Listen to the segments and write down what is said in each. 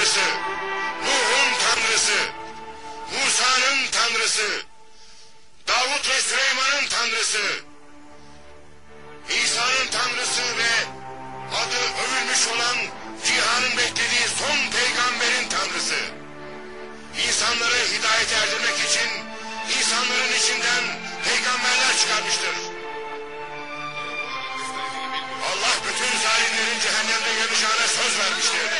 tanrısı, Nuh'un tanrısı, Musa'nın tanrısı, Davut ve Süleyman'ın tanrısı, İsa'nın tanrısı ve adı övülmüş olan cihanın beklediği son peygamberin tanrısı. İnsanları hidayete erdirmek için insanların içinden peygamberler çıkarmıştır. Allah bütün zalimlerin cehennemde yanacağına söz vermiştir.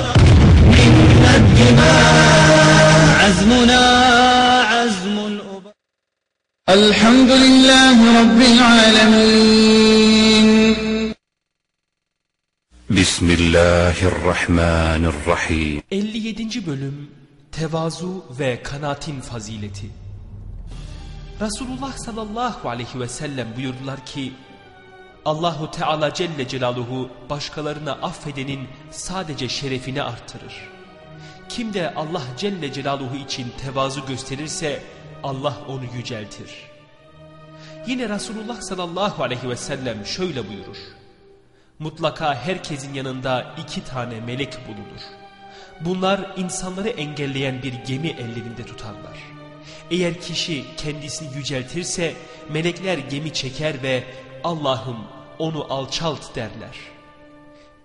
والفرق منا الدماء عزمنا عزم الأباء الحمد لله رب العالمين بسم الله الرحمن الرحيم 57. bölüm Tevazu ve kanaatin fazileti Resulullah sallallahu aleyhi ve sellem buyurdular ki Allahu Teala Celle Celaluhu başkalarına affedenin sadece şerefini artırır. Kim de Allah Celle Celaluhu için tevazu gösterirse Allah onu yüceltir. Yine Resulullah sallallahu aleyhi ve sellem şöyle buyurur. Mutlaka herkesin yanında iki tane melek bulunur. Bunlar insanları engelleyen bir gemi ellerinde tutarlar. Eğer kişi kendisini yüceltirse melekler gemi çeker ve Allah'ım onu alçalt derler.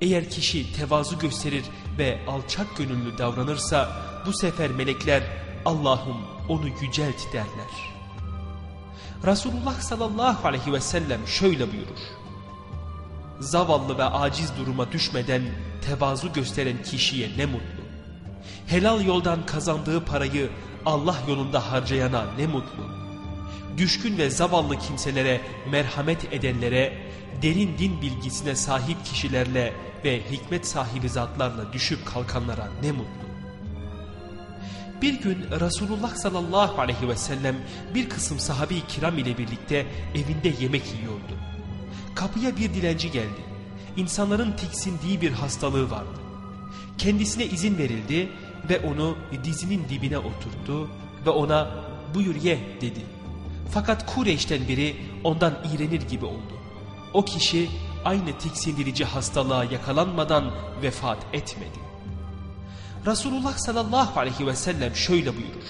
Eğer kişi tevazu gösterir ve alçak gönüllü davranırsa bu sefer melekler Allah'ım onu yücelt derler. Resulullah sallallahu aleyhi ve sellem şöyle buyurur. Zavallı ve aciz duruma düşmeden tevazu gösteren kişiye ne mutlu. Helal yoldan kazandığı parayı Allah yolunda harcayana ne mutlu. Düşkün ve zavallı kimselere merhamet edenlere, derin din bilgisine sahip kişilerle ve hikmet sahibi zatlarla düşüp kalkanlara ne mutlu. Bir gün Resulullah sallallahu aleyhi ve sellem bir kısım sahabe-i kiram ile birlikte evinde yemek yiyordu. Kapıya bir dilenci geldi. İnsanların tiksindiği bir hastalığı vardı. Kendisine izin verildi ve onu dizinin dibine oturttu ve ona buyur ye dedi. Fakat Kureyş'ten biri ondan iğrenir gibi oldu. O kişi aynı tiksindirici hastalığa yakalanmadan vefat etmedi. Resulullah sallallahu aleyhi ve sellem şöyle buyurur.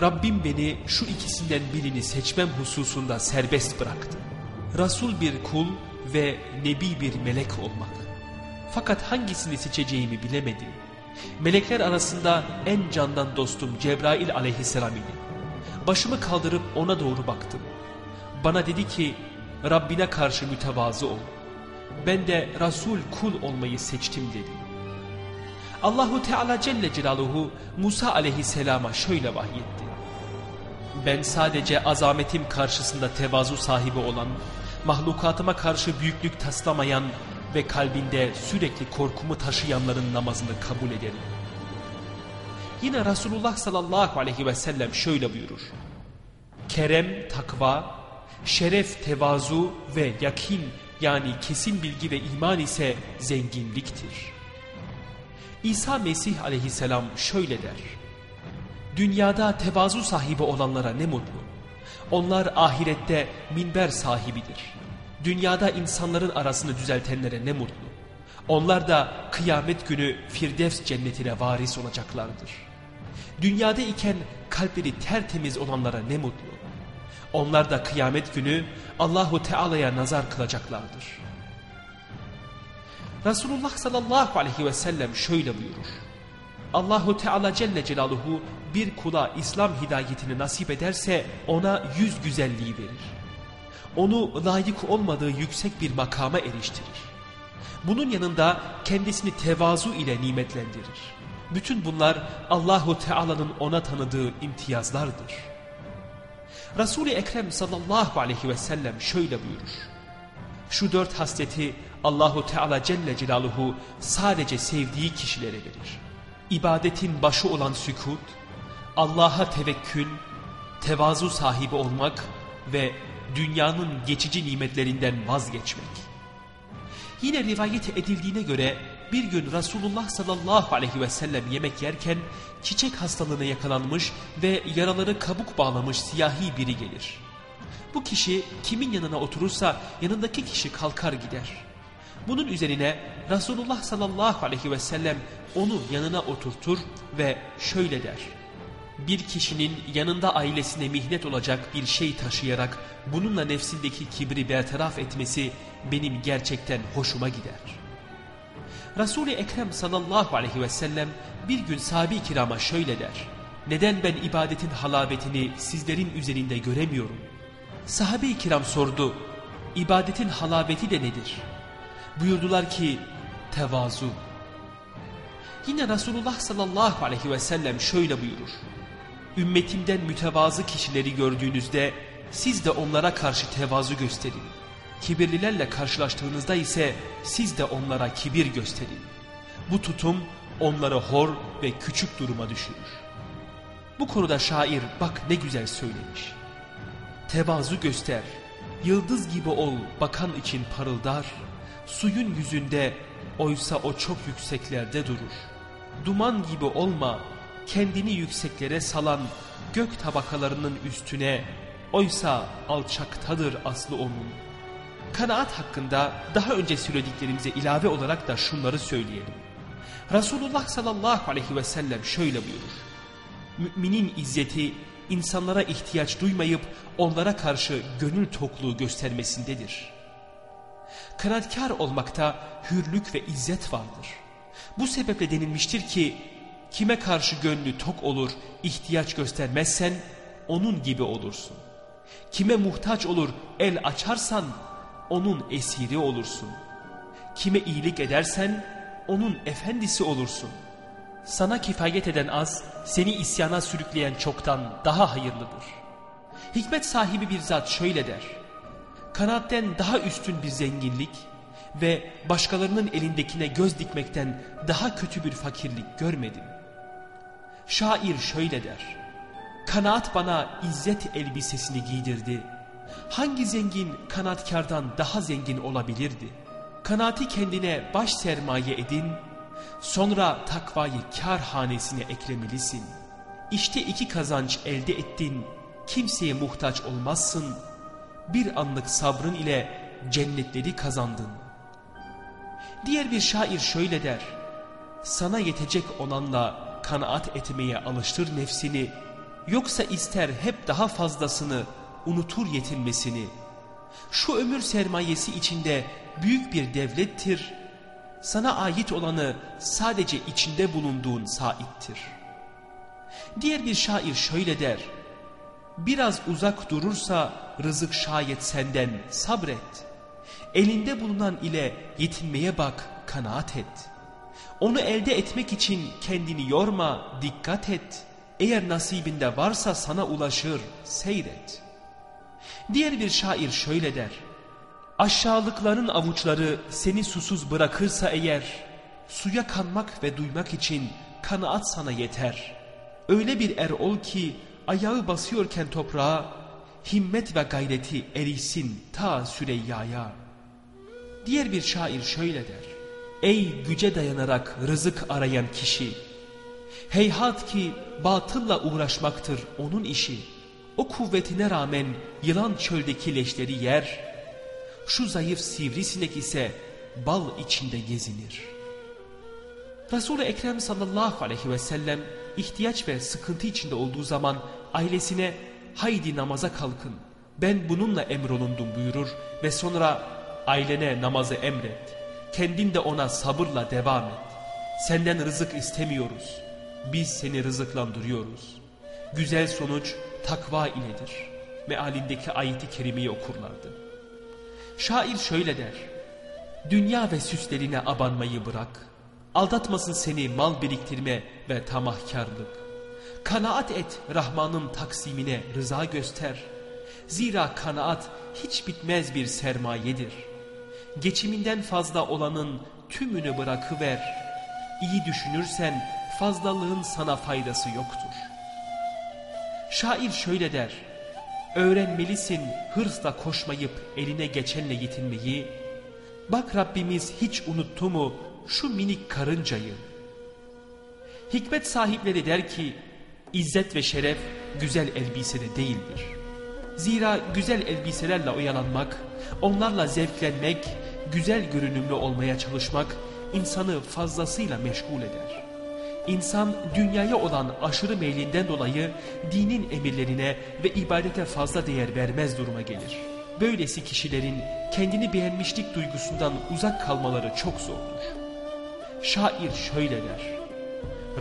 Rabbim beni şu ikisinden birini seçmem hususunda serbest bıraktı. Resul bir kul ve nebi bir melek olmak. Fakat hangisini seçeceğimi bilemedim. Melekler arasında en candan dostum Cebrail aleyhisselam idi. Başımı kaldırıp ona doğru baktım. Bana dedi ki Rabbine karşı mütevazı ol. Ben de Resul kul olmayı seçtim dedi. Allahu Teala Celle Celaluhu Musa aleyhisselama şöyle vahyetti. Ben sadece azametim karşısında tevazu sahibi olan, mahlukatıma karşı büyüklük taslamayan ve kalbinde sürekli korkumu taşıyanların namazını kabul ederim. Yine Resulullah sallallahu aleyhi ve sellem şöyle buyurur. Kerem, takva, şeref, tevazu ve yakin yani kesin bilgi ve iman ise zenginliktir. İsa Mesih aleyhisselam şöyle der. Dünyada tevazu sahibi olanlara ne mutlu. Onlar ahirette minber sahibidir. Dünyada insanların arasını düzeltenlere ne mutlu. Onlar da kıyamet günü Firdevs cennetine varis olacaklardır. Dünyada iken kalpleri tertemiz olanlara ne mutlu. Onlar da kıyamet günü Allahu Teala'ya nazar kılacaklardır. Resulullah sallallahu aleyhi ve sellem şöyle buyurur. Allahu Teala Celle Celaluhu bir kula İslam hidayetini nasip ederse ona yüz güzelliği verir. Onu layık olmadığı yüksek bir makama eriştirir. Bunun yanında kendisini tevazu ile nimetlendirir. Bütün bunlar Allahu Teala'nın ona tanıdığı imtiyazlardır. Resul-i Ekrem sallallahu aleyhi ve sellem şöyle buyurur. Şu dört hasleti Allahu Teala Celle Celaluhu sadece sevdiği kişilere verir. İbadetin başı olan sükut, Allah'a tevekkül, tevazu sahibi olmak ve dünyanın geçici nimetlerinden vazgeçmek. Yine rivayet edildiğine göre bir gün Resulullah sallallahu aleyhi ve sellem yemek yerken çiçek hastalığına yakalanmış ve yaraları kabuk bağlamış siyahi biri gelir. Bu kişi kimin yanına oturursa yanındaki kişi kalkar gider. Bunun üzerine Resulullah sallallahu aleyhi ve sellem onu yanına oturtur ve şöyle der. Bir kişinin yanında ailesine mihnet olacak bir şey taşıyarak bununla nefsindeki kibri bertaraf etmesi benim gerçekten hoşuma gider. Resul-i Ekrem sallallahu aleyhi ve sellem bir gün sahabi kirama şöyle der. Neden ben ibadetin halabetini sizlerin üzerinde göremiyorum? Sahabe-i kiram sordu. İbadetin halabeti de nedir? Buyurdular ki tevazu. Yine Resulullah sallallahu aleyhi ve sellem şöyle buyurur. Ümmetimden mütevazı kişileri gördüğünüzde siz de onlara karşı tevazu gösterin. Kibirlilerle karşılaştığınızda ise siz de onlara kibir gösterin. Bu tutum onları hor ve küçük duruma düşürür. Bu konuda şair bak ne güzel söylemiş. Tevazu göster, yıldız gibi ol bakan için parıldar, suyun yüzünde oysa o çok yükseklerde durur. Duman gibi olma, kendini yükseklere salan gök tabakalarının üstüne oysa alçaktadır aslı onun. Kanaat hakkında daha önce söylediklerimize ilave olarak da şunları söyleyelim. Resulullah sallallahu aleyhi ve sellem şöyle buyurur. Müminin izzeti insanlara ihtiyaç duymayıp onlara karşı gönül tokluğu göstermesindedir. Kanaatkar olmakta hürlük ve izzet vardır. Bu sebeple denilmiştir ki kime karşı gönlü tok olur ihtiyaç göstermezsen onun gibi olursun. Kime muhtaç olur el açarsan onun esiri olursun. Kime iyilik edersen onun efendisi olursun. Sana kifayet eden az, seni isyana sürükleyen çoktan daha hayırlıdır. Hikmet sahibi bir zat şöyle der. Kanaatten daha üstün bir zenginlik ve başkalarının elindekine göz dikmekten daha kötü bir fakirlik görmedim. Şair şöyle der. Kanaat bana izzet elbisesini giydirdi. Hangi zengin kanaatkardan daha zengin olabilirdi? Kanaati kendine baş sermaye edin, sonra takvayı kar hanesine eklemelisin. İşte iki kazanç elde ettin, kimseye muhtaç olmazsın. Bir anlık sabrın ile cennetleri kazandın. Diğer bir şair şöyle der, sana yetecek olanla kanaat etmeye alıştır nefsini, yoksa ister hep daha fazlasını unutur yetinmesini. Şu ömür sermayesi içinde büyük bir devlettir. Sana ait olanı sadece içinde bulunduğun saittir. Diğer bir şair şöyle der. Biraz uzak durursa rızık şayet senden sabret. Elinde bulunan ile yetinmeye bak, kanaat et. Onu elde etmek için kendini yorma, dikkat et. Eğer nasibinde varsa sana ulaşır, seyret. Diğer bir şair şöyle der. Aşağılıkların avuçları seni susuz bırakırsa eğer, suya kanmak ve duymak için kanaat sana yeter. Öyle bir er ol ki ayağı basıyorken toprağa, himmet ve gayreti erişsin ta Süreyya'ya. Diğer bir şair şöyle der. Ey güce dayanarak rızık arayan kişi! Heyhat ki batılla uğraşmaktır onun işi. O kuvvetine rağmen yılan çöldeki leşleri yer. Şu zayıf sivrisinek ise bal içinde gezinir. Resul-i Ekrem sallallahu aleyhi ve sellem ihtiyaç ve sıkıntı içinde olduğu zaman ailesine haydi namaza kalkın ben bununla emrolundum buyurur ve sonra ailene namazı emret. Kendin de ona sabırla devam et. Senden rızık istemiyoruz. Biz seni rızıklandırıyoruz. Güzel sonuç takva iledir. Mealindeki ayeti kerimeyi okurlardı. Şair şöyle der. Dünya ve süslerine abanmayı bırak. Aldatmasın seni mal biriktirme ve tamahkarlık. Kanaat et Rahman'ın taksimine rıza göster. Zira kanaat hiç bitmez bir sermayedir. Geçiminden fazla olanın tümünü bırakıver. İyi düşünürsen fazlalığın sana faydası yoktur. Şair şöyle der. Öğrenmelisin hırsla koşmayıp eline geçenle yetinmeyi. Bak Rabbimiz hiç unuttu mu şu minik karıncayı. Hikmet sahipleri der ki İzzet ve şeref güzel elbisede değildir. Zira güzel elbiselerle oyalanmak, onlarla zevklenmek, güzel görünümlü olmaya çalışmak insanı fazlasıyla meşgul eder. İnsan dünyaya olan aşırı meylinden dolayı dinin emirlerine ve ibadete fazla değer vermez duruma gelir. Böylesi kişilerin kendini beğenmişlik duygusundan uzak kalmaları çok zordur. Şair şöyle der.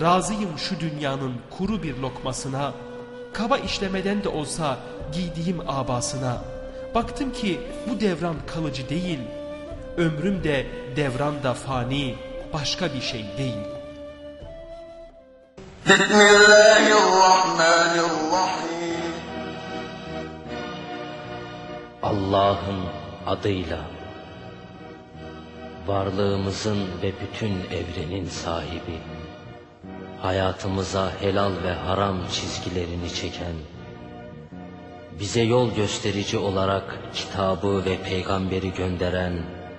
Razıyım şu dünyanın kuru bir lokmasına, kaba işlemeden de olsa giydiğim abasına. Baktım ki bu devran kalıcı değil, ömrüm de devran da fani, başka bir şey değil. بسم الله الرحمن الرحيم Allah'ın adıyla varlığımızın ve bütün evrenin sahibi hayatımıza helal ve haram çizgilerini çeken bize yol gösterici olarak kitabı ve peygamberi gönderen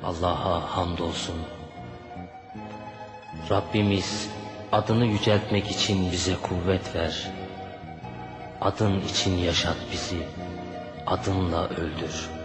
Allah'a hamdolsun. Rabbimiz adını yüceltmek için bize kuvvet ver. Adın için yaşat bizi, adınla öldür.''